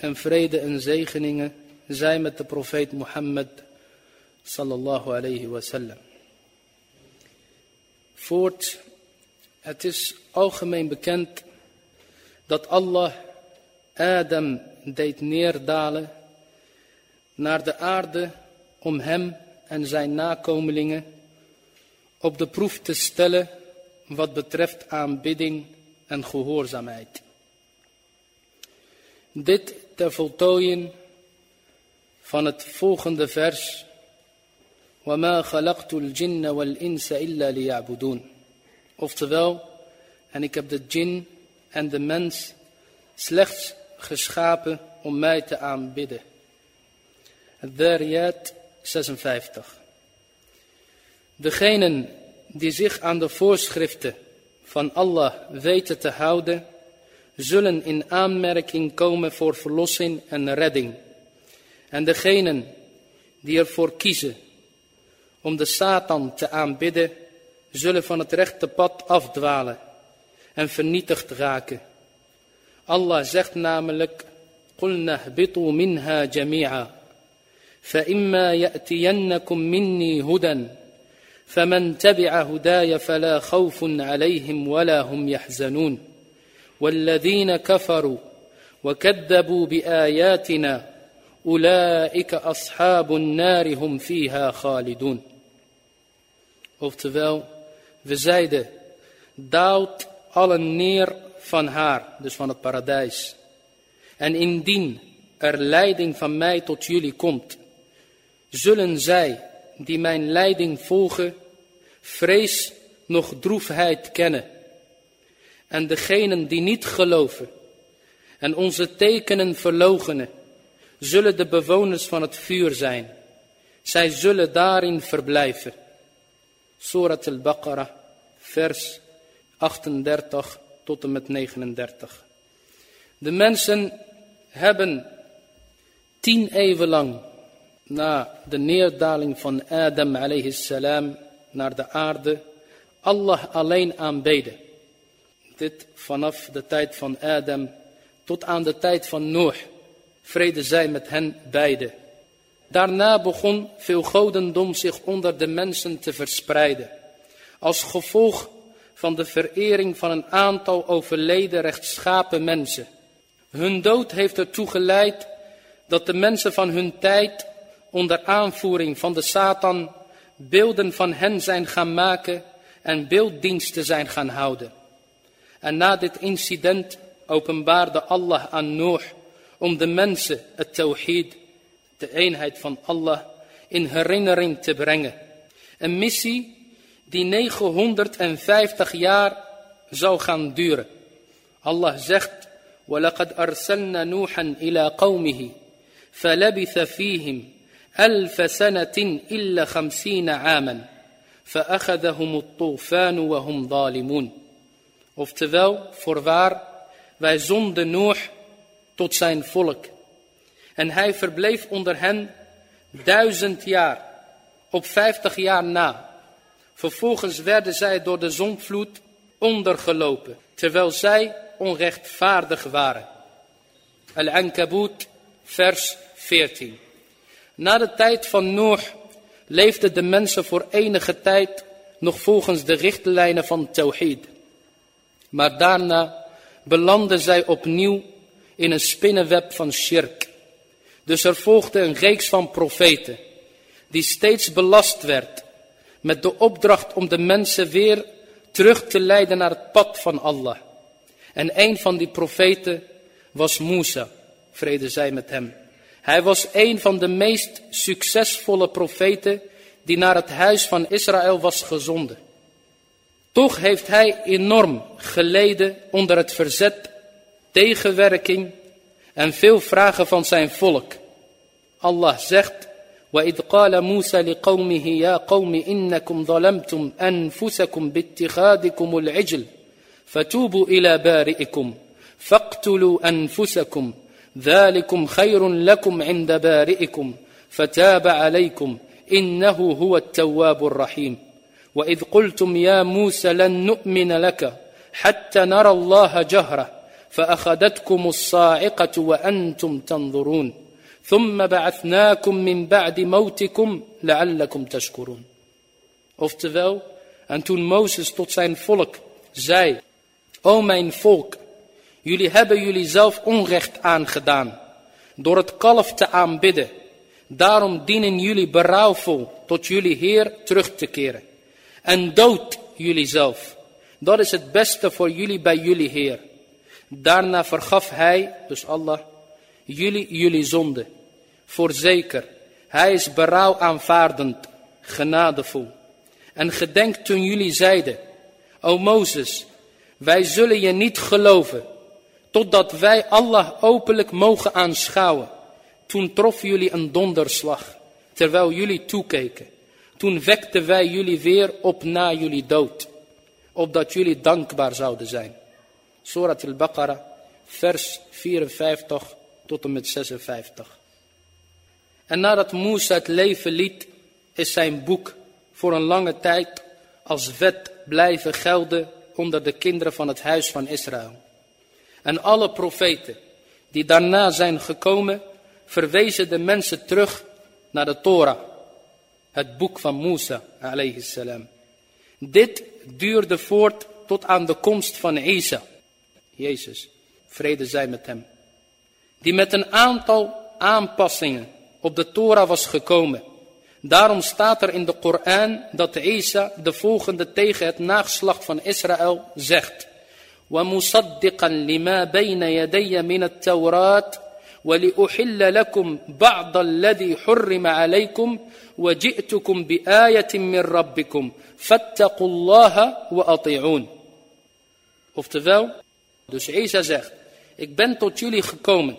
En vrede en zegeningen zij met de profeet Mohammed sallallahu alayhi. Voort, het is algemeen bekend dat Allah Adam deed neerdalen naar de aarde om hem en zijn nakomelingen op de proef te stellen wat betreft aanbidding en gehoorzaamheid. Dit ter voltooiing van het volgende vers. وَمَا خَلَقْتُ الْجِنَّ وَالْإِنسَ إِلَّا لِيَعْبُدُونَ Oftewel, en ik heb de jinn en de mens slechts geschapen om mij te aanbidden. Dhariyat 56 Degenen die zich aan de voorschriften van Allah weten te houden, zullen in aanmerking komen voor verlossing en redding. En degenen die ervoor kiezen om de Satan te aanbidden, zullen van het rechte pad afdwalen en vernietigd raken. Allah zegt namelijk, قُلْنَا اهْبِطُوا مِنْهَا جَمِيعًا فَإِمَّا يَأْتِيَنَّكُمْ مِنِّي هُدًى فمن تبع هداي فلا خوف عليهم ولا هم يحزنون والذين كفروا وكذبوا باياتنا اولئك اصحاب النار هم فيها خالدون Oftewel, we zeiden, daalt allen neer van haar, dus van het paradijs. En indien er leiding van mij tot jullie komt, zullen zij die mijn leiding volgen, vrees nog droefheid kennen. en degenen die niet geloven en onze tekenen verlogenen, zullen de bewoners van het vuur zijn. Zij zullen daarin verblijven. Surat al-Baqarah, vers 38 tot en met 39. De mensen hebben tien eeuwen lang na de neerdaling van Adam alayhi salam naar de aarde Allah alleen aanbeden. Dit vanaf de tijd van Adam tot aan de tijd van Noach. Vrede zij met hen beiden. Daarna begon veel godendom zich onder de mensen te verspreiden. Als gevolg van de verering van een aantal overleden rechtschapen mensen. Hun dood heeft ertoe geleid dat de mensen van hun tijd onder aanvoering van de Satan beelden van hen zijn gaan maken en beelddiensten zijn gaan houden. En na dit incident openbaarde Allah aan Noach om de mensen het tawhid, de eenheid van Allah, in herinnering te brengen. Een missie die 950 jaar zou gaan duren. Allah zegt, وَلَقَدْ أَرْسَلْنَا نُوحًا إِلَى قَوْمِهِ فَلَبِثَ فِيهِمْ ألف سنة إلا خمسين عاما فأخذهم الطوفان وهم ظالمون Oftewel, voorwaar, wij zonden Noach tot zijn volk. En hij verbleef onder hen duizend jaar, op vijftig jaar na. Vervolgens werden zij door de zondvloed ondergelopen, terwijl zij onrechtvaardig waren. Al-Ankabut, vers 14. Na de tijd van Noach leefden de mensen voor enige tijd nog volgens de richtlijnen van Tawhid. Maar daarna belanden zij opnieuw in een spinnenweb van shirk. Dus er volgde een reeks van profeten, die steeds belast werd met de opdracht om de mensen weer terug te leiden naar het pad van Allah. En een van die profeten was Musa, vrede zij met hem. Hij was een van de meest succesvolle profeten die naar het huis van Israël was gezonden. Toch heeft hij enorm geleden onder het verzet, tegenwerking en veel vragen van zijn volk. Allah zegt, وإذ قال موسى لقومه يا قوم إنكم ظلمتم أنفسكم باتخاذكم العجل فتوبوا إلى بارئكم فاقتلوا أنفسكم ذلكم خير لكم عند بارئكم فتاب عليكم إنه هو التواب الرحيم وإذ قلتم يا موسى لن نؤمن لك حتى نرى الله جهرة فأخذتكم الصاعقة وأنتم تنظرون ثم بعثناكم من بعد موتكم لعلكم تشكرون Oftewel, en toen Mozes tot zijn volk zei, O mijn volk, jullie hebben jullie zelf onrecht aangedaan door het kalf te aanbidden. Daarom dienen jullie berouwvol tot jullie Heer terug te keren. En dood jullie zelf. Dat is het beste voor jullie bij jullie Heer. Daarna vergaf Hij, dus Allah, jullie jullie zonde. Voorzeker, Hij is berouw aanvaardend, genadevol. En gedenk toen jullie zeiden, O Mozes, wij zullen je niet geloven, totdat wij Allah openlijk mogen aanschouwen. Toen trof jullie een donderslag, terwijl jullie toekeken. Toen wekten wij jullie weer op na jullie dood, opdat jullie dankbaar zouden zijn. Surat al-Baqarah, vers 54 tot en met 56. En nadat Musa het leven liet, is zijn boek voor een lange tijd als wet blijven gelden onder de kinderen van het huis van Israël. En alle profeten die daarna zijn gekomen, verwezen de mensen terug naar de Torah, het boek van Musa, alayhi salam. Dit duurde voort tot aan de komst van Isa, Jezus, vrede zij met hem, die met een aantal aanpassingen op de Torah was gekomen. Daarom staat er in de Koran dat Isa de volgende tegen het nageslacht van Israël zegt. وَمُصَدِّقًا لِمَا بَيْنَ يَدَيَّ مِنَ التَّوْرَاتِ وَلِأُحِلَّ لَكُمْ بَعْضَ الَّذِي حُرِّمَ عَلَيْكُمْ وَجِئْتُكُمْ بِآيَةٍ مِّن رَبِّكُمْ فَاتَّقُوا اللَّهَ وَأَطِيعُونَ Oftewel, dus Isa zegt, ik ben tot jullie gekomen,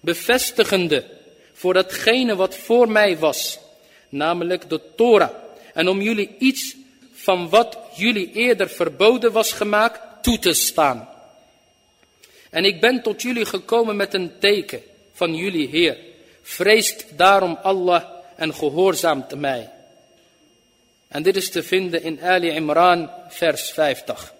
bevestigende voor datgene wat voor mij was, namelijk de Torah. En om jullie iets van wat jullie eerder verboden was gemaakt, toe te staan. En ik ben tot jullie gekomen met een teken van jullie Heer. Vreest daarom Allah en gehoorzaamt mij. En dit is te vinden in Ali Imran, vers 50.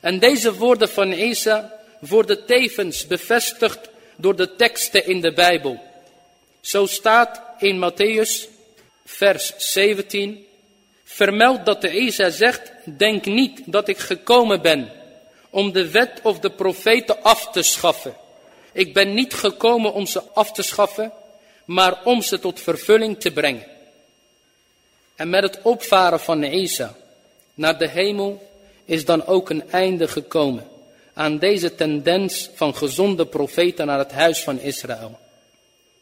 En deze woorden van Isa worden tevens bevestigd door de teksten in de Bijbel. Zo staat in Matthäus, vers 17, vermeld dat de Isa zegt, denk niet dat ik gekomen ben om de wet of de profeten af te schaffen. Ik ben niet gekomen om ze af te schaffen, maar om ze tot vervulling te brengen. En met het opvaren van Isa naar de hemel is dan ook een einde gekomen aan deze tendens van gezonde profeten naar het huis van Israël.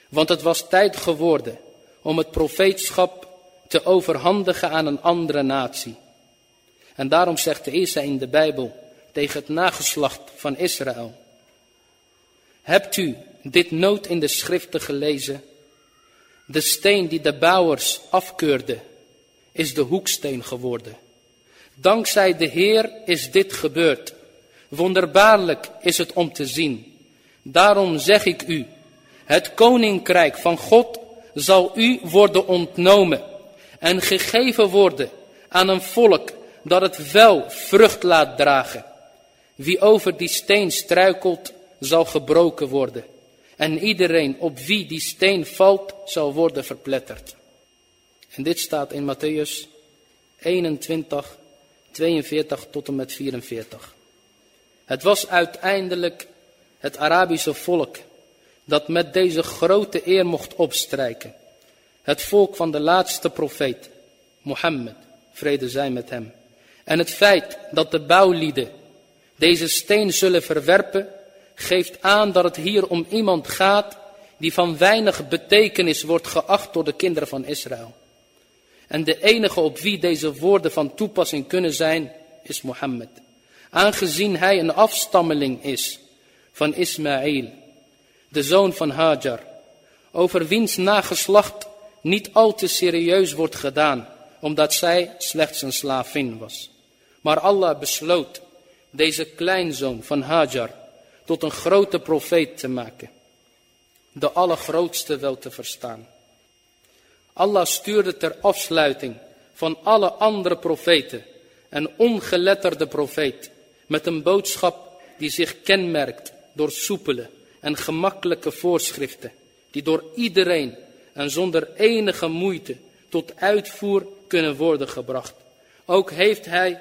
Want het was tijd geworden om het profeetschap te overhandigen aan een andere natie. En daarom zegt Isa in de Bijbel tegen het nageslacht van Israël. Hebt u dit nood in de schriften gelezen? De steen die de bouwers afkeurden, is de hoeksteen geworden. Dankzij de Heer is dit gebeurd. Wonderbaarlijk is het om te zien. Daarom zeg ik u, het koninkrijk van God zal u worden ontnomen en gegeven worden aan een volk dat het wel vrucht laat dragen. Wie over die steen struikelt, zal gebroken worden. En iedereen op wie die steen valt, zal worden verpletterd. En dit staat in Matthäus 21, 42 tot en met 44. Het was uiteindelijk het Arabische volk dat met deze grote eer mocht opstrijken. Het volk van de laatste profeet, Mohammed, vrede zij met hem. En het feit dat de bouwlieden deze steen zullen verwerpen, geeft aan dat het hier om iemand gaat die van weinig betekenis wordt geacht door de kinderen van Israël. En de enige op wie deze woorden van toepassing kunnen zijn, is Mohammed. Aangezien hij een afstammeling is van Ismaël de zoon van Hajar, over wiens nageslacht niet al te serieus wordt gedaan, omdat zij slechts een slavin was. Maar Allah besloot deze kleinzoon van Hajar tot een grote profeet te maken. De allergrootste wel te verstaan. Allah stuurde ter afsluiting van alle andere profeten een ongeletterde profeet met een boodschap die zich kenmerkt door soepele en gemakkelijke voorschriften, die door iedereen en zonder enige moeite tot uitvoer kunnen worden gebracht. Ook heeft hij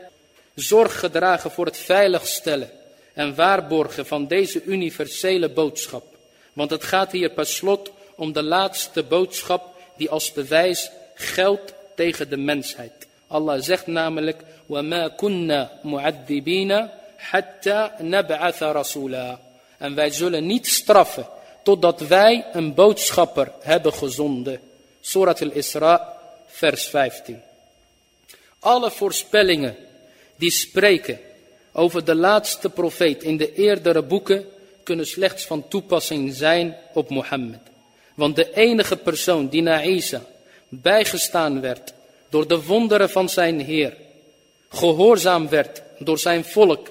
zorg gedragen voor het veiligstellen en waarborgen van deze universele boodschap. Want het gaat hier per slot om de laatste boodschap die als bewijs geldt tegen de mensheid. Allah zegt namelijk, وَمَا كُنَّا مُعَذِّبِينَ حَتَّى نَبْعَثَ رَسُولًا En wij zullen niet straffen totdat wij een boodschapper hebben gezonden. Surat al-Isra, vers 15. Alle voorspellingen die spreken over de laatste profeet in de eerdere boeken kunnen slechts van toepassing zijn op Mohammed. Want de enige persoon die na Isa bijgestaan werd door de wonderen van zijn Heer, gehoorzaam werd door zijn volk,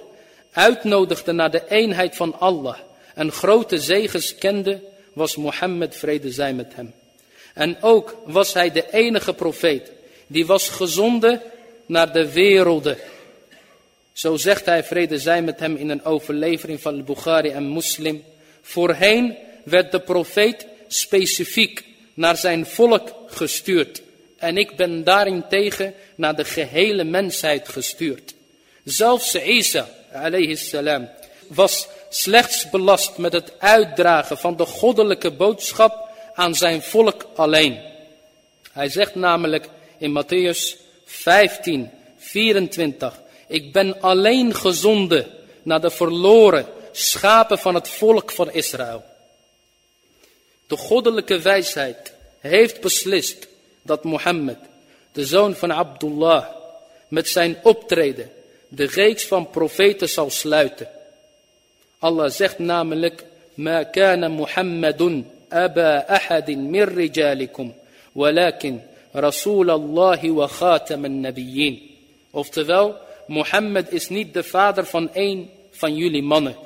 uitnodigde naar de eenheid van Allah en grote zegens kende, was Mohammed vrede zij met hem. En ook was hij de enige profeet die was gezonden naar de werelden. Zo zegt hij vrede zij met hem in een overlevering van Bukhari en Muslim. Voorheen werd de profeet specifiek naar zijn volk gestuurd. En ik ben daarentegen naar de gehele mensheid gestuurd. Zelfs Isa, alayhi salam, was slechts belast met het uitdragen van de goddelijke boodschap aan zijn volk alleen. Hij zegt namelijk in Matthäus 15, 24. Ik ben alleen gezonden naar de verloren schapen van het volk van Israël. De goddelijke wijsheid heeft beslist dat Mohammed, de zoon van Abdullah, met zijn optreden de reeks van profeten zal sluiten. Allah zegt namelijk, Ma kana Muhammadun aba ahadin min rijalikum, walakin Rasulallahi wa khataman nabiyyin. Oftewel, Mohammed is niet de vader van één van jullie mannen,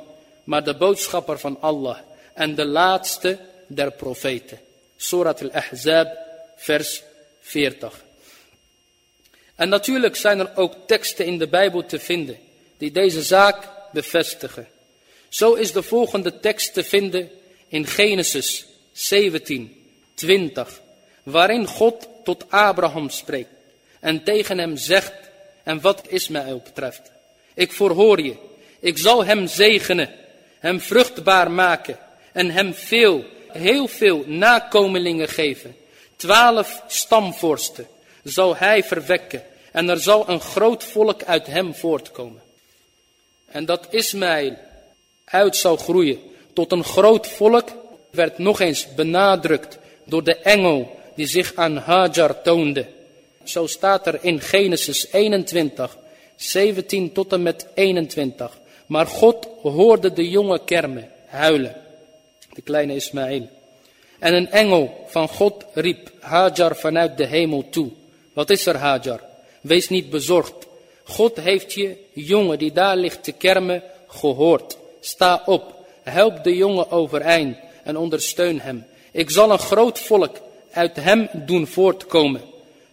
maar de boodschapper van Allah en de laatste der profeten. Surat al-Ahzab, vers 40. En natuurlijk zijn er ook teksten in de Bijbel te vinden die deze zaak bevestigen. Zo is de volgende tekst te vinden in Genesis 17, 20, waarin God tot Abraham spreekt en tegen hem zegt, en wat Ismaël betreft, ik verhoor je, ik zal hem zegenen, hem vruchtbaar maken en hem veel, heel veel nakomelingen geven. Twaalf stamvorsten zal hij verwekken en er zal een groot volk uit hem voortkomen. En dat Ismaël uit zal groeien tot een groot volk werd nog eens benadrukt door de engel die zich aan Hajar toonde. Zo staat er in Genesis 21, 17 tot en met 21. Maar God hoorde de jonge kermen huilen, de kleine Ismaël. En een engel van God riep Hajar vanuit de hemel toe. Wat is er Hajar? Wees niet bezorgd. God heeft je jongen die daar ligt te kermen gehoord. Sta op, help de jongen overeind en ondersteun hem. Ik zal een groot volk uit hem doen voortkomen.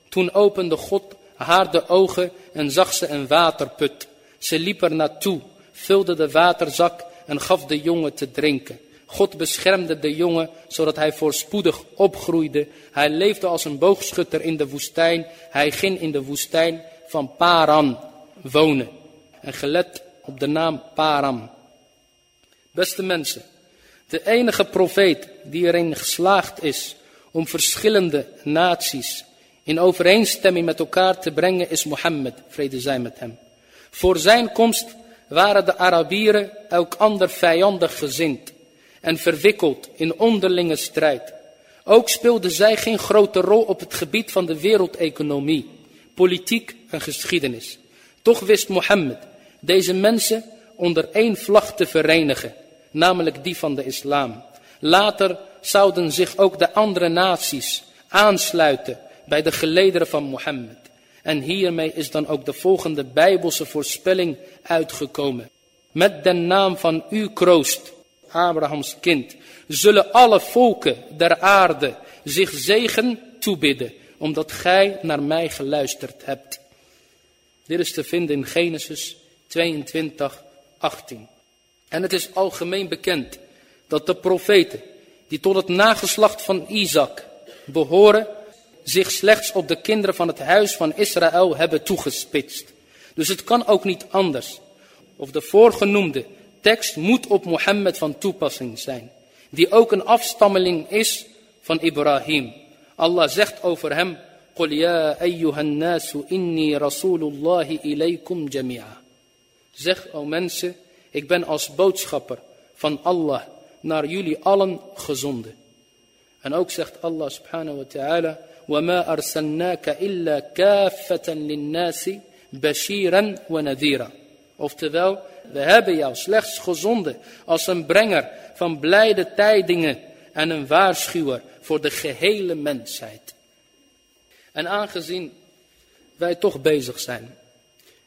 Toen opende God haar de ogen en zag ze een waterput. Ze liep er naartoe, vulde de waterzak en gaf de jongen te drinken. God beschermde de jongen, zodat hij voorspoedig opgroeide. Hij leefde als een boogschutter in de woestijn. Hij ging in de woestijn van Paran wonen. En gelet op de naam Param. Beste mensen, de enige profeet die erin geslaagd is om verschillende naties in overeenstemming met elkaar te brengen is Mohammed, vrede zij met hem. Voor zijn komst waren de Arabieren elk ander vijandig gezind en verwikkeld in onderlinge strijd. Ook speelden zij geen grote rol op het gebied van de wereldeconomie, politiek en geschiedenis. Toch wist Mohammed deze mensen onder één vlag te verenigen, namelijk die van de islam. Later zouden zich ook de andere naties aansluiten bij de gelederen van Mohammed. En hiermee is dan ook de volgende bijbelse voorspelling uitgekomen. Met de naam van uw kroost, Abrahams kind, zullen alle volken der aarde zich zegen toebidden, omdat gij naar mij geluisterd hebt. Dit is te vinden in Genesis 22, 18. En het is algemeen bekend dat de profeten die tot het nageslacht van Isaac behoren, zich slechts op de kinderen van het huis van Israël hebben toegespitst. Dus het kan ook niet anders. Of de voorgenoemde tekst moet op Mohammed van toepassing zijn. Die ook een afstammeling is van Ibrahim. Allah zegt over hem, قل يا أيها الناس إني رسول الله إليكم جميعا. Zeg, o mensen, ik ben als boodschapper van Allah naar jullie allen gezonden. En ook zegt Allah subhanahu wa ta'ala, وَمَا أَرْسَلْنَاكَ إِلَّا كَافَّةً لِلنَّاسِ بَشِيرًا وَنَذِيرًا Oftewel, we hebben jou slechts gezonden als een brenger van blijde tijdingen en een waarschuwer voor de gehele mensheid. En aangezien wij toch bezig zijn,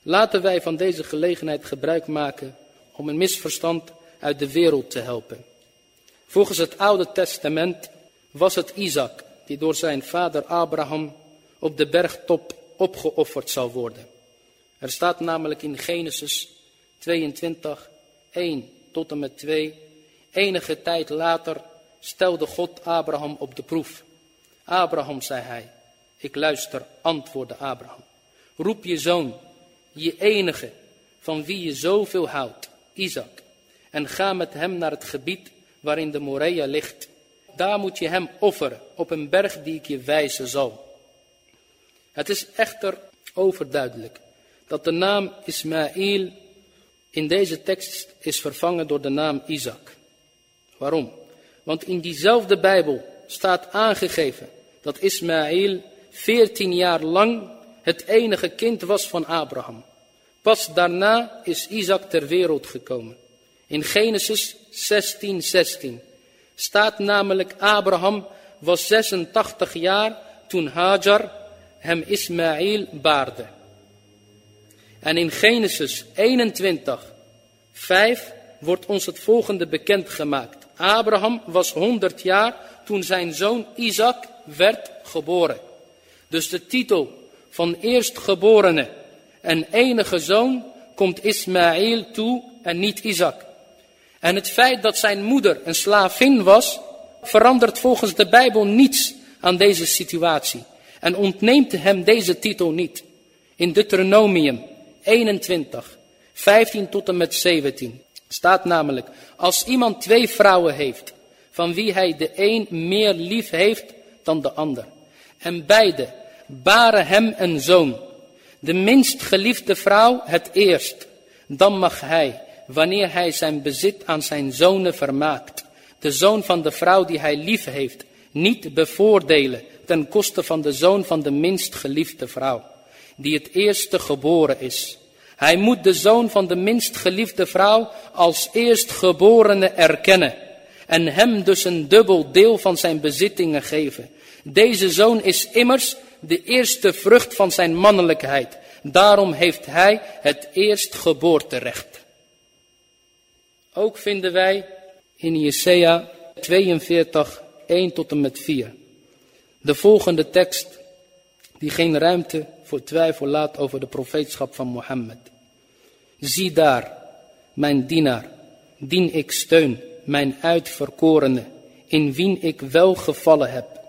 laten wij van deze gelegenheid gebruik maken om een misverstand uit de wereld te helpen. Volgens het Oude Testament was het Isaac die door zijn vader Abraham op de bergtop opgeofferd zou worden. Er staat namelijk in Genesis 22, 1 tot en met 2. Enige tijd later stelde God Abraham op de proef. Abraham, zei hij, ik luister, antwoordde Abraham. Roep je zoon, je enige, van wie je zoveel houdt, Isaac, en ga met hem naar het gebied waarin de Morea ligt. Daar moet je hem offeren op een berg die ik je wijzen zal. Het is echter overduidelijk dat de naam Ismaël in deze tekst is vervangen door de naam Isaac. Waarom? Want in diezelfde Bijbel staat aangegeven dat Ismaël 14 jaar lang het enige kind was van Abraham. Pas daarna is Isaac ter wereld gekomen. In Genesis 16, 16 staat namelijk Abraham was 86 jaar toen Hajar hem Ismaël baarde. En in Genesis 21, 5 wordt ons het volgende bekendgemaakt. Abraham was 100 jaar toen zijn zoon Isaac werd geboren. Dus de titel van eerstgeborene en enige zoon komt Ismaël toe en niet Isaac. En het feit dat zijn moeder een slavin was, verandert volgens de Bijbel niets aan deze situatie. En ontneemt hem deze titel niet. In Deuteronomium 21, 15 tot en met 17 staat namelijk, als iemand twee vrouwen heeft, van wie hij de een meer lief heeft dan de ander, en beide baren hem een zoon, de minst geliefde vrouw het eerst, dan mag hij, wanneer hij zijn bezit aan zijn zonen vermaakt, de zoon van de vrouw die hij lief heeft, niet bevoordelen ten koste van de zoon van de minst geliefde vrouw, die het eerste geboren is. Hij moet de zoon van de minst geliefde vrouw als eerstgeborene erkennen en hem dus een dubbel deel van zijn bezittingen geven. Deze zoon is immers de eerste vrucht van zijn mannelijkheid. Daarom heeft hij het eerstgeboorterecht. Ook vinden wij in Jesaja 42, 1 tot en met 4. De volgende tekst die geen ruimte voor twijfel laat over de profeetschap van Mohammed. Zie daar, mijn dienaar, dien ik steun, mijn uitverkorene, in wien ik welgevallen heb.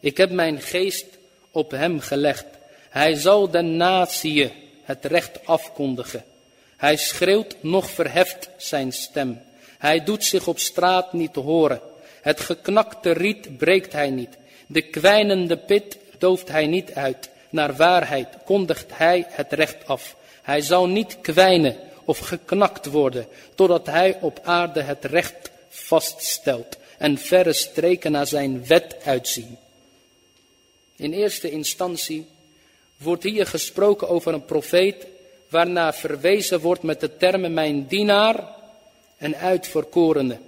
Ik heb mijn geest op hem gelegd. Hij zal de natie het recht afkondigen. Hij schreeuwt nog verheft zijn stem. Hij doet zich op straat niet horen. Het geknakte riet breekt hij niet. De kwijnende pit dooft hij niet uit. Naar waarheid kondigt hij het recht af. Hij zal niet kwijnen of geknakt worden, totdat hij op aarde het recht vaststelt en verre streken naar zijn wet uitzien. In eerste instantie wordt hier gesproken over een profeet, waarna verwezen wordt met de termen mijn dienaar en uitverkorene.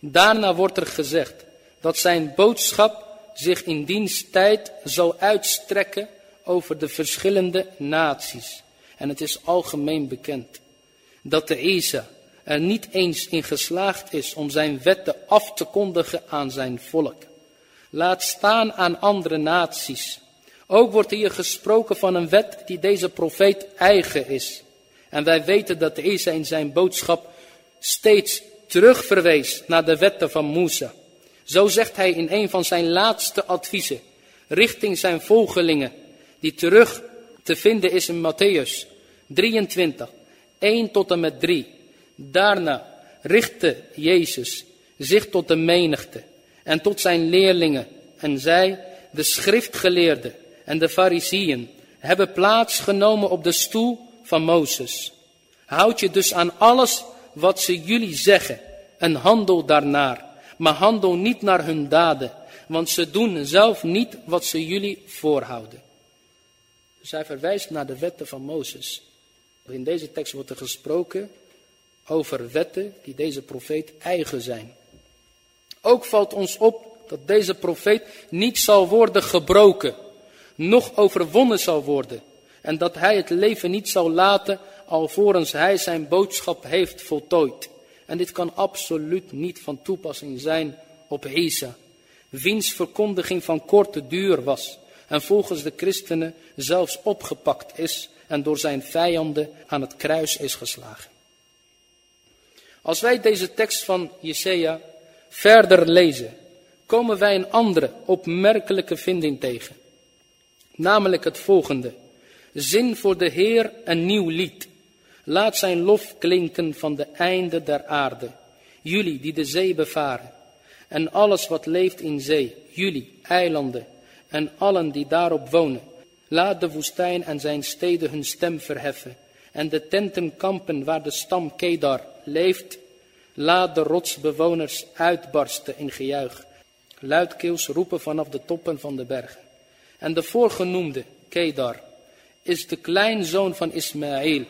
Daarna wordt er gezegd dat zijn boodschap zich in diens tijd zal uitstrekken over de verschillende naties. En het is algemeen bekend dat de Isa er niet eens in geslaagd is om zijn wetten af te kondigen aan zijn volk. Laat staan aan andere naties. Ook wordt hier gesproken van een wet die deze profeet eigen is. En wij weten dat Isa in zijn boodschap steeds terugverwees naar de wetten van Musa. Zo zegt hij in een van zijn laatste adviezen richting zijn volgelingen, die terug te vinden is in Matthäus 23, 1 tot en met 3. Daarna richtte Jezus zich tot de menigte en tot zijn leerlingen en zei, de schriftgeleerden en de fariseeën hebben plaats genomen op de stoel van Mozes. Houd je dus aan alles wat ze jullie zeggen en handel daarnaar. Maar handel niet naar hun daden, want ze doen zelf niet wat ze jullie voorhouden. Dus hij verwijst naar de wetten van Mozes. In deze tekst wordt er gesproken over wetten die deze profeet eigen zijn. Ook valt ons op dat deze profeet niet zal worden gebroken, noch overwonnen zal worden. En dat hij het leven niet zal laten alvorens hij zijn boodschap heeft voltooid. En dit kan absoluut niet van toepassing zijn op Isa, wiens verkondiging van korte duur was en volgens de christenen zelfs opgepakt is en door zijn vijanden aan het kruis is geslagen. Als wij deze tekst van Jesaja verder lezen, komen wij een andere opmerkelijke vinding tegen. Namelijk het volgende. Zin voor de Heer een nieuw lied. Laat zijn lof klinken van de einde der aarde. Jullie die de zee bevaren. En alles wat leeft in zee. Jullie, eilanden. En allen die daarop wonen. Laat de woestijn en zijn steden hun stem verheffen. En de tentenkampen waar de stam Kedar leeft. Laat de rotsbewoners uitbarsten in gejuich. Luidkeels roepen vanaf de toppen van de bergen. En de voorgenoemde Kedar is de kleinzoon van Ismaël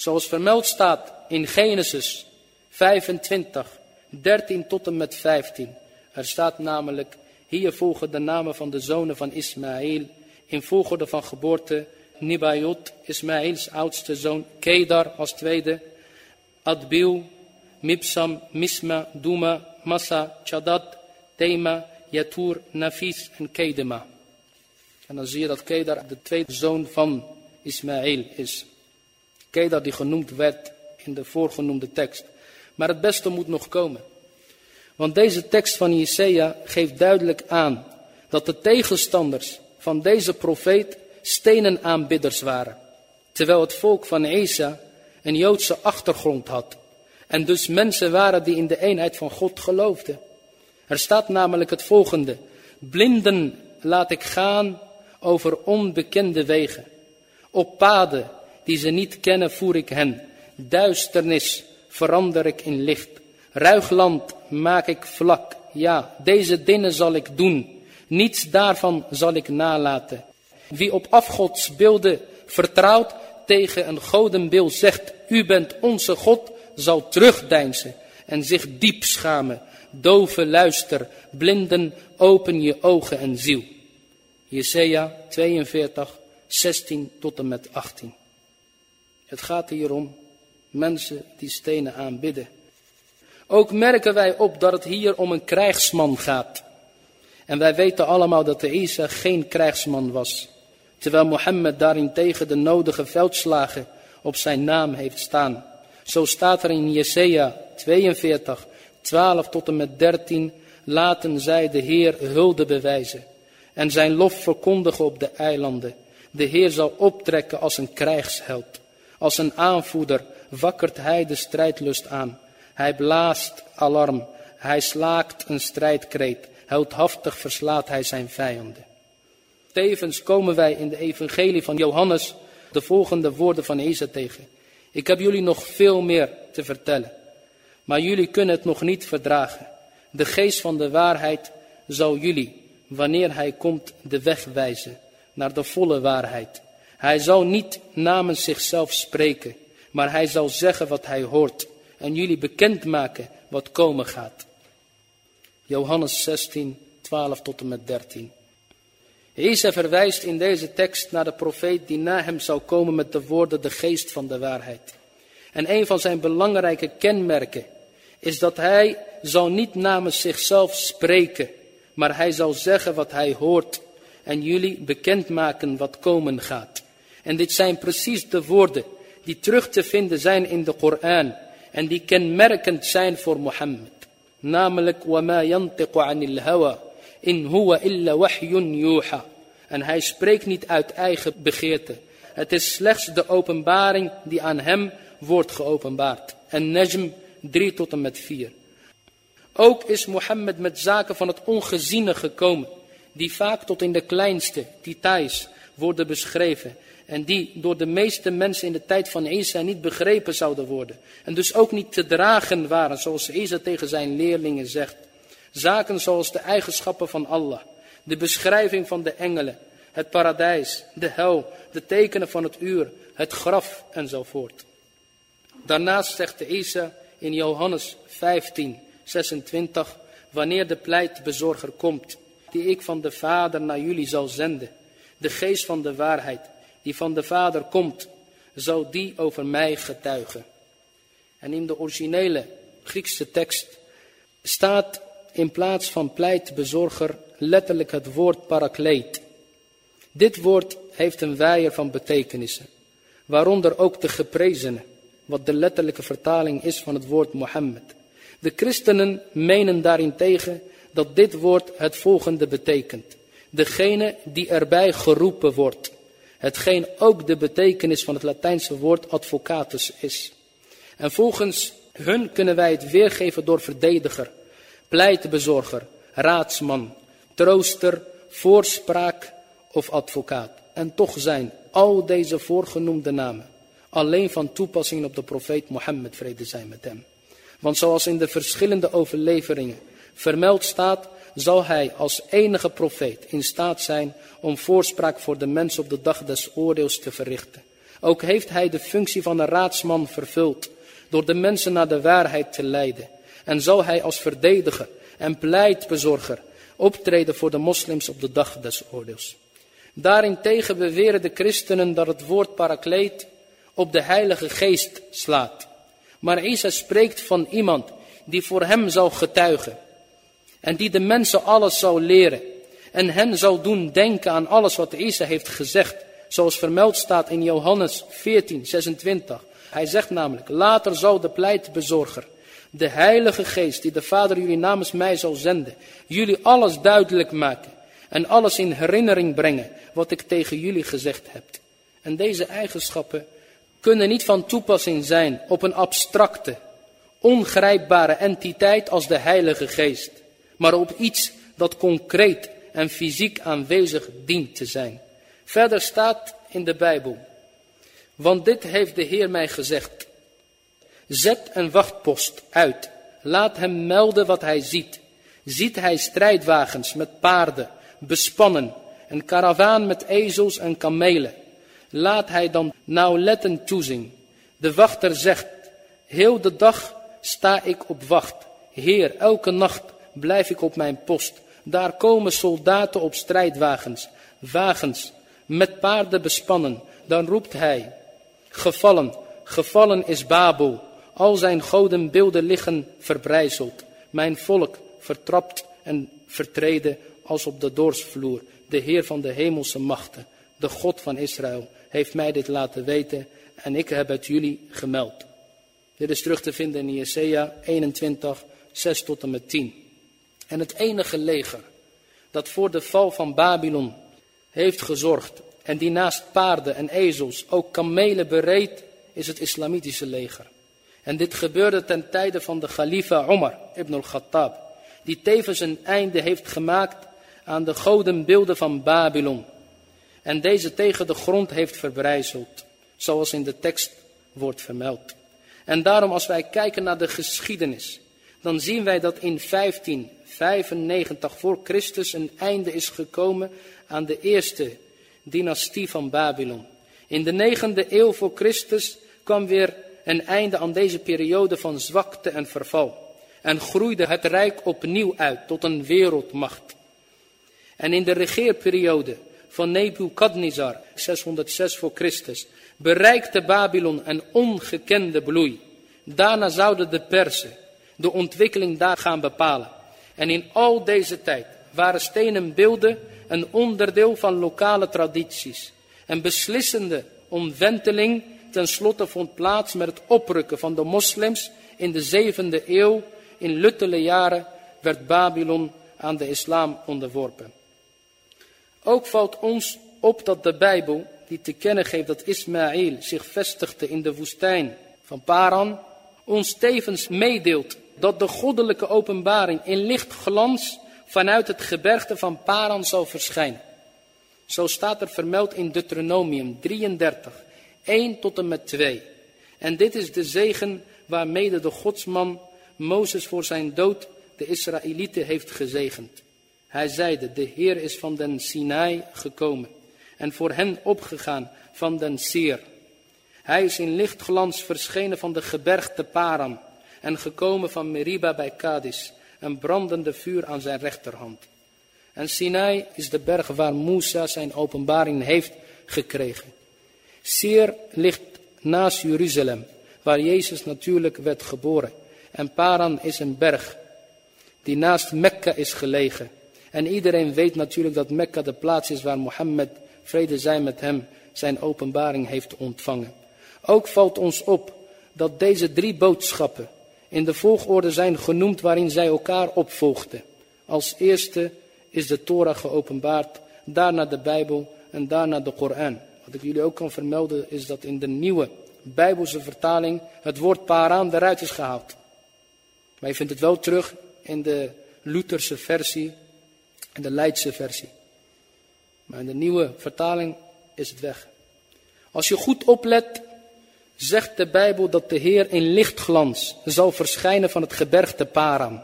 Zoals vermeld staat in Genesis 25, 13 tot en met 15. Er staat namelijk, hier volgen de namen van de zonen van Ismaël. In volgorde van geboorte, Nibayot, Ismaëls oudste zoon, Kedar als tweede, Adbil, Mipsam, Misma, Duma, Massa, Chadat, Tema, Yatur, Nafis en Kedema. En dan zie je dat Kedar de tweede zoon van Ismaël is. Kedar die genoemd werd in de voorgenoemde tekst. Maar het beste moet nog komen. Want deze tekst van Jesaja geeft duidelijk aan dat de tegenstanders van deze profeet stenen aanbidders waren. Terwijl het volk van Esa een Joodse achtergrond had. En dus mensen waren die in de eenheid van God geloofden. Er staat namelijk het volgende. Blinden laat ik gaan over onbekende wegen. Op paden die ze niet kennen, voer ik hen. Duisternis verander ik in licht. Ruig land maak ik vlak. Ja, deze dingen zal ik doen. Niets daarvan zal ik nalaten. Wie op afgodsbeelden vertrouwt tegen een godenbeeld zegt, u bent onze God, zal terugdeinzen en zich diep schamen. Dove luister, blinden open je ogen en ziel. Jesaja 42, 16 tot en met 18. Het gaat hier om mensen die stenen aanbidden. Ook merken wij op dat het hier om een krijgsman gaat. En wij weten allemaal dat de Isa geen krijgsman was. Terwijl Mohammed daarentegen de nodige veldslagen op zijn naam heeft staan. Zo staat er in Jesaja 42, 12 tot en met 13. Laten zij de Heer hulde bewijzen. En zijn lof verkondigen op de eilanden. De Heer zal optrekken als een krijgsheld. Als een aanvoerder wakkert hij de strijdlust aan. Hij blaast alarm. Hij slaakt een strijdkreet. Heldhaftig verslaat hij zijn vijanden. Tevens komen wij in de evangelie van Johannes de volgende woorden van Eza tegen. Ik heb jullie nog veel meer te vertellen. Maar jullie kunnen het nog niet verdragen. De geest van de waarheid zal jullie, wanneer hij komt, de weg wijzen naar de volle waarheid. Hij zal niet namens zichzelf spreken, maar hij zal zeggen wat hij hoort en jullie bekendmaken wat komen gaat. Johannes 16, 12 tot en met 13. Isa verwijst in deze tekst naar de profeet die na hem zou komen met de woorden de geest van de waarheid. En een van zijn belangrijke kenmerken is dat hij zal niet namens zichzelf spreken, maar hij zal zeggen wat hij hoort en jullie bekendmaken wat komen gaat. En dit zijn precies de woorden die terug te vinden zijn in de Koran en die kenmerkend zijn voor Mohammed. Namelijk, وَمَا يَنْتِقُ عَنِ الْهَوَى إِنْ هُوَ إِلَّا وَحْيٌ يُوحَى En hij spreekt niet uit eigen begeerte. Het is slechts de openbaring die aan hem wordt geopenbaard. En Najm 3 tot en met 4. Ook is Mohammed met zaken van het ongeziene gekomen, die vaak tot in de kleinste details worden beschreven en die door de meeste mensen in de tijd van Isa niet begrepen zouden worden. En dus ook niet te dragen waren, zoals Isa tegen zijn leerlingen zegt. Zaken zoals de eigenschappen van Allah, de beschrijving van de engelen, het paradijs, de hel, de tekenen van het uur, het graf enzovoort. Daarnaast zegt Isa in Johannes 15, 26, wanneer de pleitbezorger komt, die ik van de Vader naar jullie zal zenden, de geest van de waarheid, die van de Vader komt, zal die over mij getuigen. En in de originele Griekse tekst staat in plaats van pleitbezorger letterlijk het woord parakleet. Dit woord heeft een wijer van betekenissen, waaronder ook de geprezene, wat de letterlijke vertaling is van het woord Mohammed. De christenen menen daarentegen dat dit woord het volgende betekent. Degene die erbij geroepen wordt. Hetgeen ook de betekenis van het Latijnse woord advocatus is. En volgens hun kunnen wij het weergeven door verdediger, pleitbezorger, raadsman, trooster, voorspraak of advocaat. En toch zijn al deze voorgenoemde namen alleen van toepassing op de profeet Mohammed, vrede zijn met hem. Want zoals in de verschillende overleveringen vermeld staat, zal hij als enige profeet in staat zijn om voorspraak voor de mens op de dag des oordeels te verrichten. Ook heeft hij de functie van een raadsman vervuld door de mensen naar de waarheid te leiden. En zal hij als verdediger en pleitbezorger optreden voor de moslims op de dag des oordeels. Daarentegen beweren de christenen dat het woord parakleet op de Heilige Geest slaat. Maar Isa spreekt van iemand die voor hem zal getuigen. En die de mensen alles zal leren. En hen zal doen denken aan alles wat Isa heeft gezegd. Zoals vermeld staat in Johannes 14, 26. Hij zegt namelijk, later zal de pleitbezorger, de Heilige Geest, die de Vader jullie namens mij zal zenden, jullie alles duidelijk maken en alles in herinnering brengen wat ik tegen jullie gezegd heb. En deze eigenschappen kunnen niet van toepassing zijn op een abstracte, ongrijpbare entiteit als de Heilige Geest, maar op iets dat concreet en fysiek aanwezig dient te zijn. Verder staat in de Bijbel, want dit heeft de Heer mij gezegd. Zet een wachtpost uit, laat hem melden wat hij ziet. Ziet hij strijdwagens met paarden, bespannen, een karavaan met ezels en kamelen laat hij dan nauwlettend toezien. De wachter zegt, heel de dag sta ik op wacht. Heer, elke nacht blijf ik op mijn post. Daar komen soldaten op strijdwagens, wagens, met paarden bespannen. Dan roept hij, gevallen, gevallen is Babel. Al zijn godenbeelden liggen verbrijzeld. Mijn volk vertrapt en vertreden als op de doorsvloer. De Heer van de hemelse machten, de God van Israël heeft mij dit laten weten en ik heb het jullie gemeld. Dit is terug te vinden in Jesaja 21, 6 tot en met 10. En het enige leger dat voor de val van Babylon heeft gezorgd en die naast paarden en ezels ook kamelen bereed, is het islamitische leger. En dit gebeurde ten tijde van de Khalifa Omar ibn al-Khattab, die tevens een einde heeft gemaakt aan de godenbeelden van Babylon en deze tegen de grond heeft verbrijzeld, zoals in de tekst wordt vermeld. En daarom als wij kijken naar de geschiedenis, dan zien wij dat in 1595 voor Christus een einde is gekomen aan de eerste dynastie van Babylon. In de negende eeuw voor Christus kwam weer een einde aan deze periode van zwakte en verval. en groeide het rijk opnieuw uit tot een wereldmacht. En in de regeerperiode van Nebukadnezar, 606 voor Christus, bereikte Babylon een ongekende bloei. Daarna zouden de Persen de ontwikkeling daar gaan bepalen. En in al deze tijd waren stenen beelden een onderdeel van lokale tradities. Een beslissende omwenteling tenslotte vond plaats met het oprukken van de moslims in de zevende eeuw. In luttele jaren werd Babylon aan de islam onderworpen. Ook valt ons op dat de Bijbel, die te kennen geeft dat Ismaël zich vestigde in de woestijn van Paran, ons tevens meedeelt dat de goddelijke openbaring in licht glans vanuit het gebergte van Paran zal verschijnen. Zo staat er vermeld in Deuteronomium 33, 1 tot en met 2. En dit is de zegen waarmede de godsman Mozes voor zijn dood de Israëlieten heeft gezegend. Hij zeide, de Heer is van den Sinai gekomen en voor hen opgegaan van den Seer. Hij is in lichtglans verschenen van de gebergte Paran en gekomen van Meriba bij Kadis, een brandende vuur aan zijn rechterhand. En Sinai is de berg waar Musa zijn openbaring heeft gekregen. Seer ligt naast Jeruzalem, waar Jezus natuurlijk werd geboren. En Paran is een berg die naast Mekka is gelegen. En iedereen weet natuurlijk dat Mekka de plaats is waar Mohammed, vrede zij met hem, zijn openbaring heeft ontvangen. Ook valt ons op dat deze drie boodschappen in de volgorde zijn genoemd waarin zij elkaar opvolgden. Als eerste is de Torah geopenbaard, daarna de Bijbel en daarna de Koran. Wat ik jullie ook kan vermelden is dat in de nieuwe Bijbelse vertaling het woord paraan eruit is gehaald. Maar je vindt het wel terug in de Lutherse versie en de Leidse versie. Maar in de nieuwe vertaling is het weg. Als je goed oplet, zegt de Bijbel dat de Heer in lichtglans zal verschijnen van het gebergte Paran.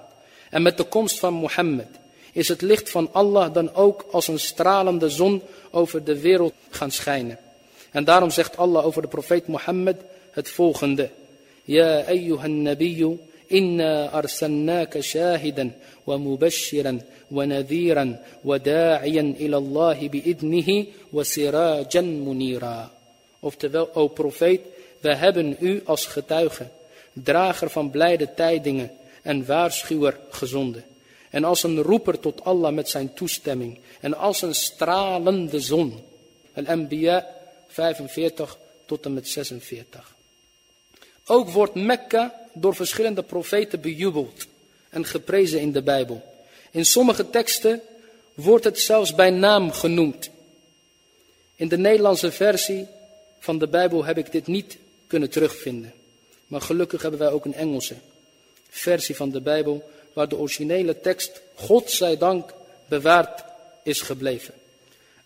En met de komst van Mohammed is het licht van Allah dan ook als een stralende zon over de wereld gaan schijnen. En daarom zegt Allah over de profeet Mohammed het volgende. Ja ayyuhan nabiyyu inna arsalnaka shahidan wa da'iyan ila Allah bi'idnihi wa sirajan munira. Oftewel, o profeet, we hebben u als getuige, drager van blijde tijdingen en waarschuwer gezonden. En als een roeper tot Allah met zijn toestemming. En als een stralende zon. Al-Anbiya 45 tot en met 46. Ook wordt Mekka door verschillende profeten bejubeld en geprezen in de Bijbel. In sommige teksten wordt het zelfs bij naam genoemd. In de Nederlandse versie van de Bijbel heb ik dit niet kunnen terugvinden. Maar gelukkig hebben wij ook een Engelse versie van de Bijbel, waar de originele tekst, God zij dank, bewaard is gebleven.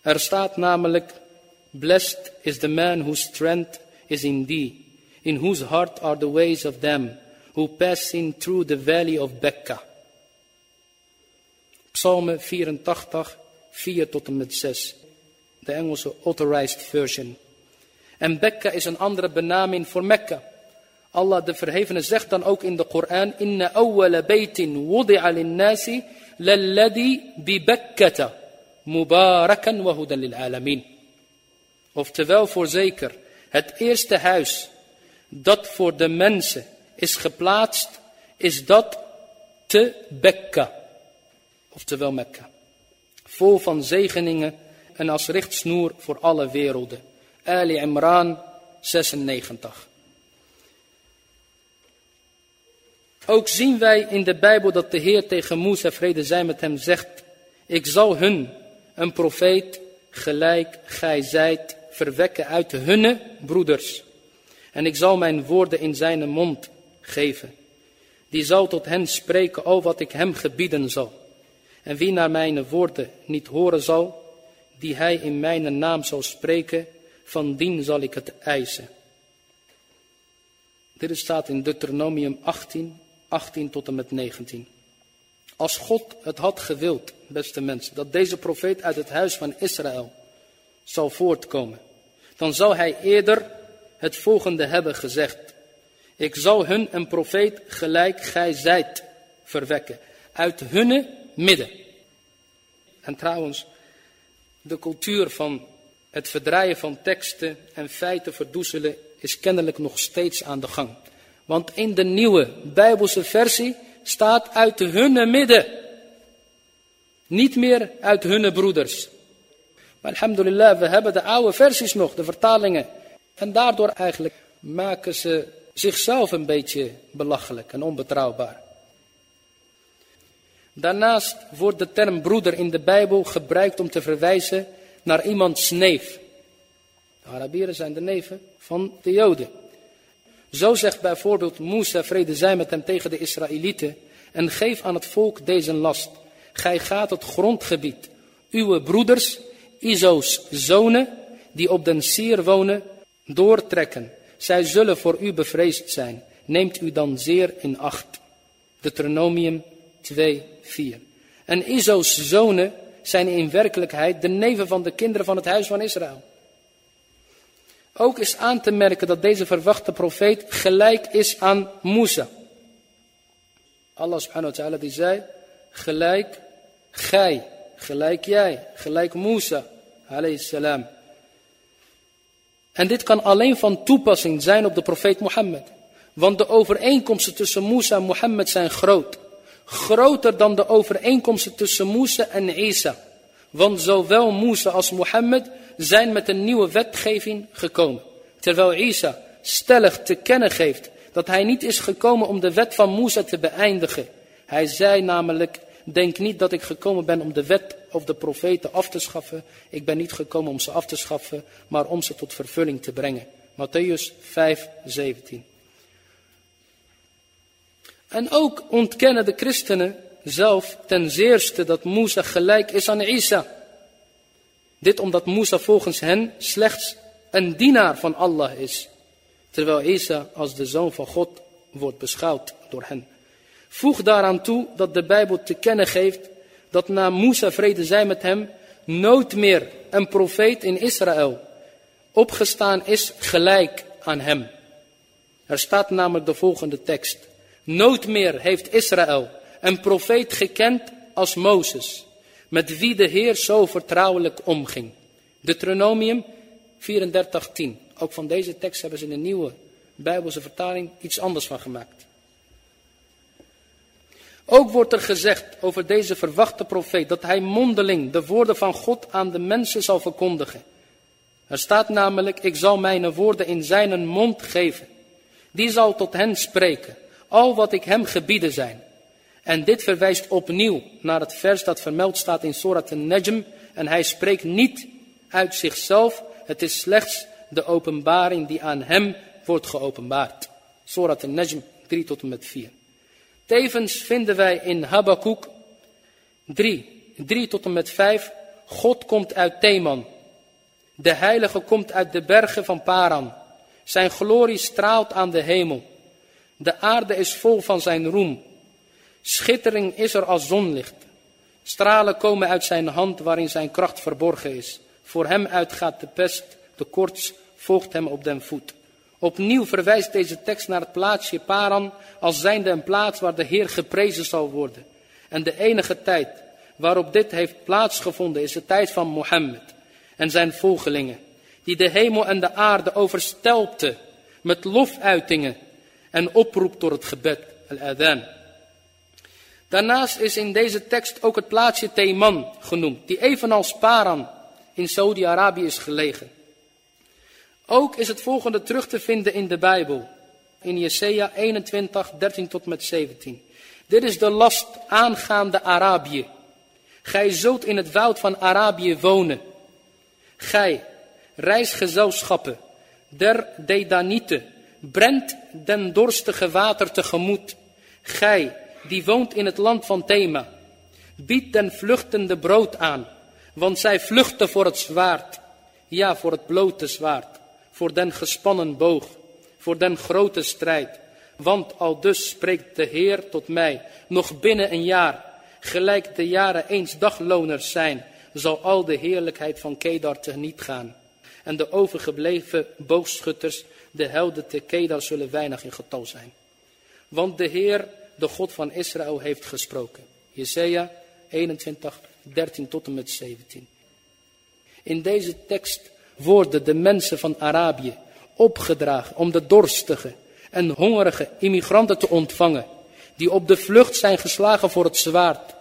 Er staat namelijk, Blessed is the man whose strength is in thee, in whose heart are the ways of them who pass in through the valley of Becca. Psalm 84, 4 tot en met 6. De Engelse authorized version. En Bekka is een andere benaming voor Mekka. Allah de Verhevene zegt dan ook in de Koran: Inna awwala baytin wudi'a lin-nasi lalladhi bi Bakkata mubarakan wa hudan lil alamin. Oftewel voorzeker, het eerste huis dat voor de mensen is geplaatst, is dat te Bekka. Oftewel Mekka. Vol van zegeningen en als richtsnoer voor alle werelden. Ali Imran 96. Ook zien wij in de Bijbel dat de Heer tegen Moesa, vrede zij met hem, zegt: Ik zal hun, een profeet, gelijk gij zijt, verwekken uit hunne broeders. En ik zal mijn woorden in zijn mond geven. Die zal tot hen spreken, al wat ik hem gebieden zal. En wie naar mijn woorden niet horen zal, die hij in mijn naam zal spreken, van dien zal ik het eisen. Dit staat in Deuteronomium 18, 18 tot en met 19. Als God het had gewild, beste mensen, dat deze profeet uit het huis van Israël zal voortkomen, dan zou hij eerder het volgende hebben gezegd. Ik zal hun een profeet gelijk gij zijt verwekken. Uit hunne midden. En trouwens, de cultuur van het verdraaien van teksten en feiten verdoezelen is kennelijk nog steeds aan de gang. Want in de nieuwe Bijbelse versie staat uit hunne midden. Niet meer uit hunne broeders. Maar alhamdulillah, we hebben de oude versies nog, de vertalingen. En daardoor eigenlijk maken ze zichzelf een beetje belachelijk en onbetrouwbaar. Daarnaast wordt de term broeder in de Bijbel gebruikt om te verwijzen naar iemands neef. De Arabieren zijn de neven van de Joden. Zo zegt bijvoorbeeld Musa, vrede zij met hem tegen de Israëlieten, en geef aan het volk deze last. Gij gaat het grondgebied, uw broeders, Iso's zonen, die op den Sier wonen, doortrekken. Zij zullen voor u bevreesd zijn. Neemt u dan zeer in acht. Deuteronomium 2, 4. En Iso's zonen zijn in werkelijkheid de neven van de kinderen van het huis van Israël. Ook is aan te merken dat deze verwachte profeet gelijk is aan Musa. Allah subhanahu wa ta'ala die zei, gelijk gij, gelijk jij, gelijk Musa, alayhi salam. En dit kan alleen van toepassing zijn op de profeet Mohammed. Want de overeenkomsten tussen Musa en Mohammed zijn groot. Groter dan de overeenkomsten tussen Musa en Isa. Want zowel Musa als Mohammed zijn met een nieuwe wetgeving gekomen. Terwijl Isa stellig te kennen geeft dat hij niet is gekomen om de wet van Musa te beëindigen. Hij zei namelijk, denk niet dat ik gekomen ben om de wet of de profeten af te schaffen. Ik ben niet gekomen om ze af te schaffen, maar om ze tot vervulling te brengen. Matthäus 5, 17. En ook ontkennen de christenen zelf ten zeerste dat Musa gelijk is aan Isa. Dit omdat Musa volgens hen slechts een dienaar van Allah is. Terwijl Isa als de zoon van God wordt beschouwd door hen. Voeg daaraan toe dat de Bijbel te kennen geeft dat na Musa vrede zij met hem nooit meer een profeet in Israël opgestaan is gelijk aan hem. Er staat namelijk de volgende tekst. Nooit meer heeft Israël een profeet gekend als Mozes, met wie de Heer zo vertrouwelijk omging. Deuteronomium 34:10. Ook van deze tekst hebben ze in de nieuwe Bijbelse vertaling iets anders van gemaakt. Ook wordt er gezegd over deze verwachte profeet dat hij mondeling de woorden van God aan de mensen zal verkondigen. Er staat namelijk, ik zal mijn woorden in zijn mond geven. Die zal tot hen spreken, al wat ik hem gebieden zijn. En dit verwijst opnieuw naar het vers dat vermeld staat in Surat al-Najm. En hij spreekt niet uit zichzelf, het is slechts de openbaring die aan hem wordt geopenbaard. Surat al-Najm 3 tot en met 4. Tevens vinden wij in Habakkuk 3, 3 tot en met 5, God komt uit Theman. De heilige komt uit de bergen van Paran. Zijn glorie straalt aan de hemel. De aarde is vol van zijn roem. Schittering is er als zonlicht. Stralen komen uit zijn hand waarin zijn kracht verborgen is. Voor hem uitgaat de pest, de koorts volgt hem op den voet. Opnieuw verwijst deze tekst naar het plaatsje Paran als zijnde een plaats waar de Heer geprezen zal worden. En de enige tijd waarop dit heeft plaatsgevonden is de tijd van Mohammed en zijn volgelingen. Die de hemel en de aarde overstelpte met lofuitingen en oproep door het gebed, al-adhan. Daarnaast is in deze tekst ook het plaatsje Theeman genoemd, die evenals Paran in Saudi-Arabië is gelegen. Ook is het volgende terug te vinden in de Bijbel. In Jesaja 21, 13 tot met 17. Dit is de last aangaande Arabië. Gij zult in het woud van Arabië wonen. Gij, reisgezelschappen, der Dedanieten, brengt den dorstige water tegemoet. Gij, die woont in het land van Thema, biedt den vluchtende brood aan, want zij vluchten voor het zwaard, ja, voor het blote zwaard voor den gespannen boog, voor den grote strijd. Want al dus spreekt de Heer tot mij, nog binnen een jaar, gelijk de jaren eens dagloners zijn, zal al de heerlijkheid van Kedar teniet gaan. En de overgebleven boogschutters, de helden te Kedar, zullen weinig in getal zijn. Want de Heer de God van Israël heeft gesproken. Jesaja 21, 13 tot en met 17. In deze tekst worden de mensen van Arabië opgedragen om de dorstige en hongerige immigranten te ontvangen, die op de vlucht zijn geslagen voor het zwaard.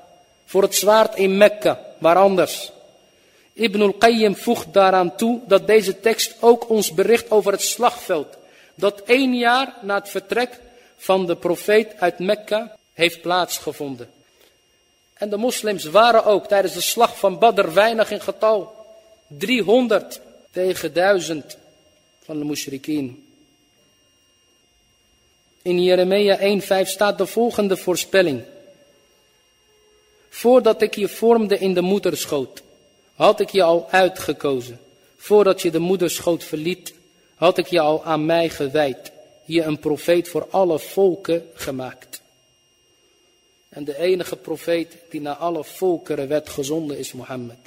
Voor het zwaard in Mekka, waar anders. Ibn al-Qayyim voegt daaraan toe dat deze tekst ook ons bericht over het slagveld, dat één jaar na het vertrek van de profeet uit Mekka heeft plaatsgevonden. En de moslims waren ook tijdens de slag van Badr weinig in getal. 300 tegen 1000 van de mushrikeen. In Jeremia 1:5 staat de volgende voorspelling. Voordat ik je vormde in de moederschoot, had ik je al uitgekozen. Voordat je de moederschoot verliet, had ik je al aan mij gewijd, je een profeet voor alle volken gemaakt. En de enige profeet die naar alle volkeren werd gezonden is Mohammed.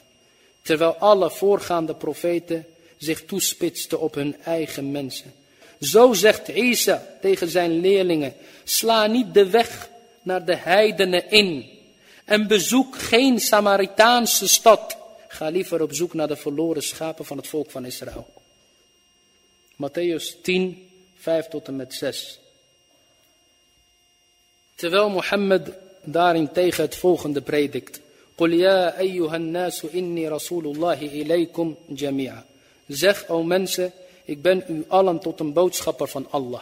Terwijl alle voorgaande profeten zich toespitsten op hun eigen mensen. Zo zegt Isa tegen zijn leerlingen, sla niet de weg naar de heidenen in en bezoek geen Samaritaanse stad. Ga liever op zoek naar de verloren schapen van het volk van Israël. Matthäus 10, 5 tot en met 6. Terwijl Mohammed daarin tegen het volgende predikt. قل يا أيها الناس إني رسول الله إليكم جميعا. Zeg, o mensen, ik ben u allen tot een boodschapper van Allah.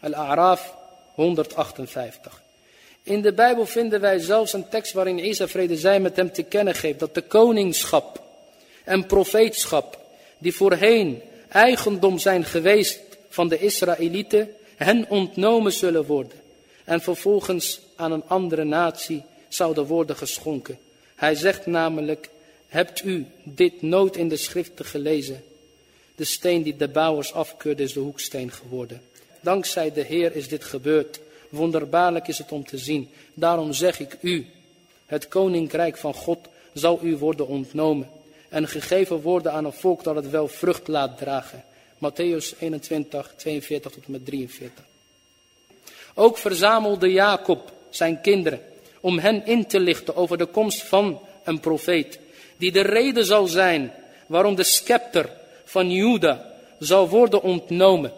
Al-A'raf 158. In de Bijbel vinden wij zelfs een tekst waarin Isa vrede zij met hem te kennen geeft dat de koningschap en profeetschap die voorheen eigendom zijn geweest van de Israëlieten, hen ontnomen zullen worden en vervolgens aan een andere natie zouden worden geschonken. Hij zegt namelijk, hebt u dit nooit in de schriften gelezen? De steen die de bouwers afkeurde is de hoeksteen geworden. Dankzij de Heer is dit gebeurd. Wonderbaarlijk is het om te zien. Daarom zeg ik u, het koninkrijk van God zal u worden ontnomen. En gegeven worden aan een volk dat het wel vrucht laat dragen. Matthäus 21, 42 tot en met 43. Ook verzamelde Jacob zijn kinderen om hen in te lichten over de komst van een profeet. Die de reden zal zijn waarom de scepter van Juda zal worden ontnomen.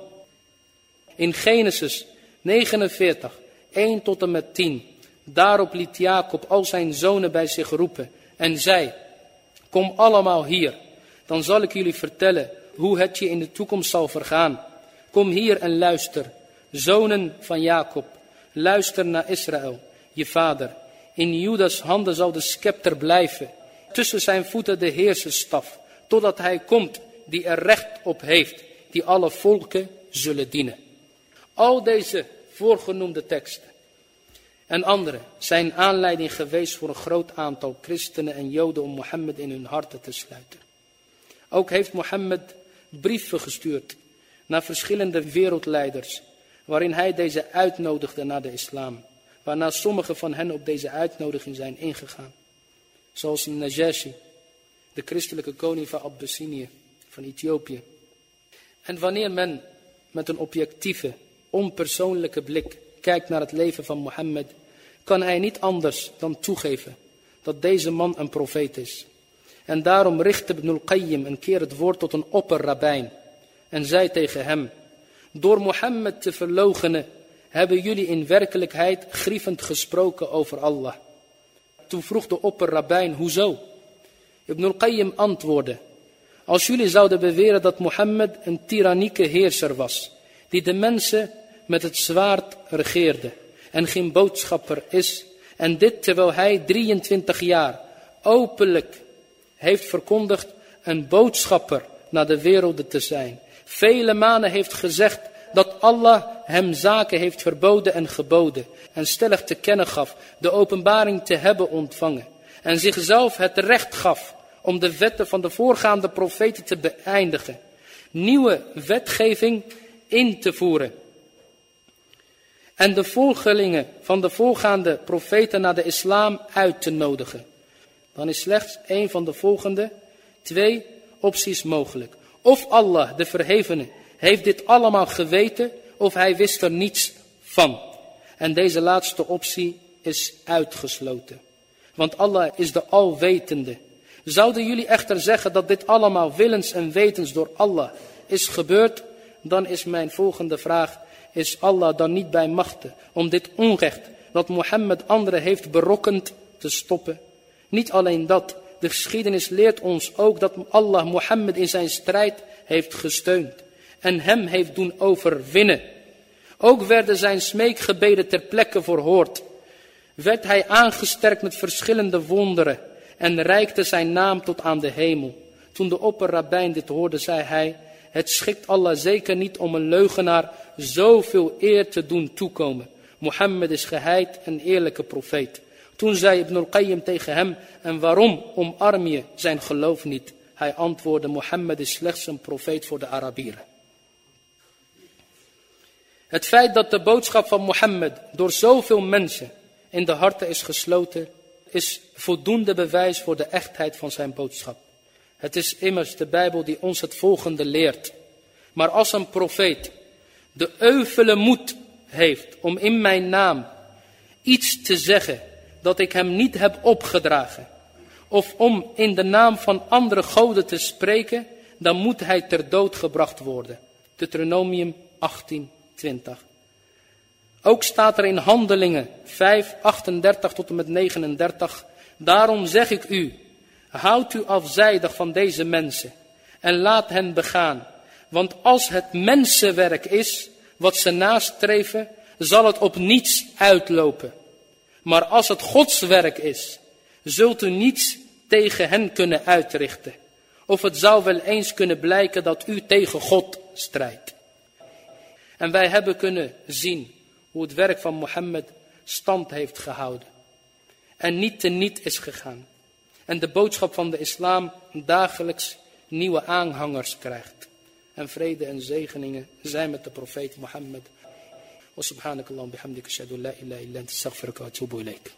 In Genesis 49, 1 tot en met 10. Daarop liet Jacob al zijn zonen bij zich roepen en zei, kom allemaal hier, dan zal ik jullie vertellen hoe het je in de toekomst zal vergaan. Kom hier en luister, zonen van Jacob, luister naar Israël, je vader. In Judas handen zal de scepter blijven, tussen zijn voeten de heerserstaf, totdat hij komt die er recht op heeft, die alle volken zullen dienen. Al deze voorgenoemde teksten en andere zijn aanleiding geweest voor een groot aantal christenen en joden om Mohammed in hun harten te sluiten. Ook heeft Mohammed brieven gestuurd naar verschillende wereldleiders, waarin hij deze uitnodigde naar de islam, waarna sommige van hen op deze uitnodiging zijn ingegaan. Zoals Najashi, de christelijke koning van Abyssinië, van Ethiopië. En wanneer men met een objectieve, onpersoonlijke blik kijkt naar het leven van Mohammed, kan hij niet anders dan toegeven dat deze man een profeet is. En daarom richtte Ibn al-Qayyim een keer het woord tot een opperrabijn en zei tegen hem, door Mohammed te verlogenen hebben jullie in werkelijkheid grievend gesproken over Allah. Toen vroeg de opperrabijn, hoezo? Ibn al-Qayyim antwoordde, als jullie zouden beweren dat Mohammed een tyrannieke heerser was, die de mensen met het zwaard regeerde en geen boodschapper is, en dit terwijl hij 23 jaar openlijk heeft verkondigd een boodschapper naar de werelden te zijn. Vele maanden heeft gezegd dat Allah hem zaken heeft verboden en geboden en stellig te kennen gaf de openbaring te hebben ontvangen en zichzelf het recht gaf om de wetten van de voorgaande profeten te beëindigen, nieuwe wetgeving in te voeren en de volgelingen van de voorgaande profeten naar de islam uit te nodigen. Dan is slechts een van de volgende twee opties mogelijk. Of Allah, de verhevene, heeft dit allemaal geweten of hij wist er niets van. En deze laatste optie is uitgesloten. Want Allah is de alwetende. Zouden jullie echter zeggen dat dit allemaal willens en wetens door Allah is gebeurd, dan is mijn volgende vraag, is Allah dan niet bij machten om dit onrecht dat Mohammed anderen heeft berokkend te stoppen? Niet alleen dat, de geschiedenis leert ons ook dat Allah Mohammed in zijn strijd heeft gesteund en hem heeft doen overwinnen. Ook werden zijn smeekgebeden ter plekke verhoord. Werd hij aangesterkt met verschillende wonderen en reikte zijn naam tot aan de hemel. Toen de opperrabijn dit hoorde, zei hij, het schikt Allah zeker niet om een leugenaar zoveel eer te doen toekomen. Mohammed is geheid en eerlijke profeet. Toen zei Ibn al-Qayyim tegen hem, en waarom omarm je zijn geloof niet? Hij antwoordde, Mohammed is slechts een profeet voor de Arabieren. Het feit dat de boodschap van Mohammed door zoveel mensen in de harten is gesloten, is voldoende bewijs voor de echtheid van zijn boodschap. Het is immers de Bijbel die ons het volgende leert. Maar als een profeet de euvele moed heeft om in mijn naam iets te zeggen dat ik hem niet heb opgedragen, of om in de naam van andere goden te spreken, dan moet hij ter dood gebracht worden. Deuteronomium 18, 20. Ook staat er in Handelingen 5, 38 tot en met 39. Daarom zeg ik u, houd u afzijdig van deze mensen en laat hen begaan. Want als het mensenwerk is wat ze nastreven, zal het op niets uitlopen. Maar als het Gods werk is, zult u niets tegen hen kunnen uitrichten. Of het zou wel eens kunnen blijken dat u tegen God strijdt. En wij hebben kunnen zien hoe het werk van Mohammed stand heeft gehouden. En niet te niet is gegaan. En de boodschap van de islam dagelijks nieuwe aanhangers krijgt. En vrede en zegeningen zijn met de profeet Mohammed. وسبحانك اللهم بحمدك اشهد ان لا اله الا انت استغفرك واتوب اليك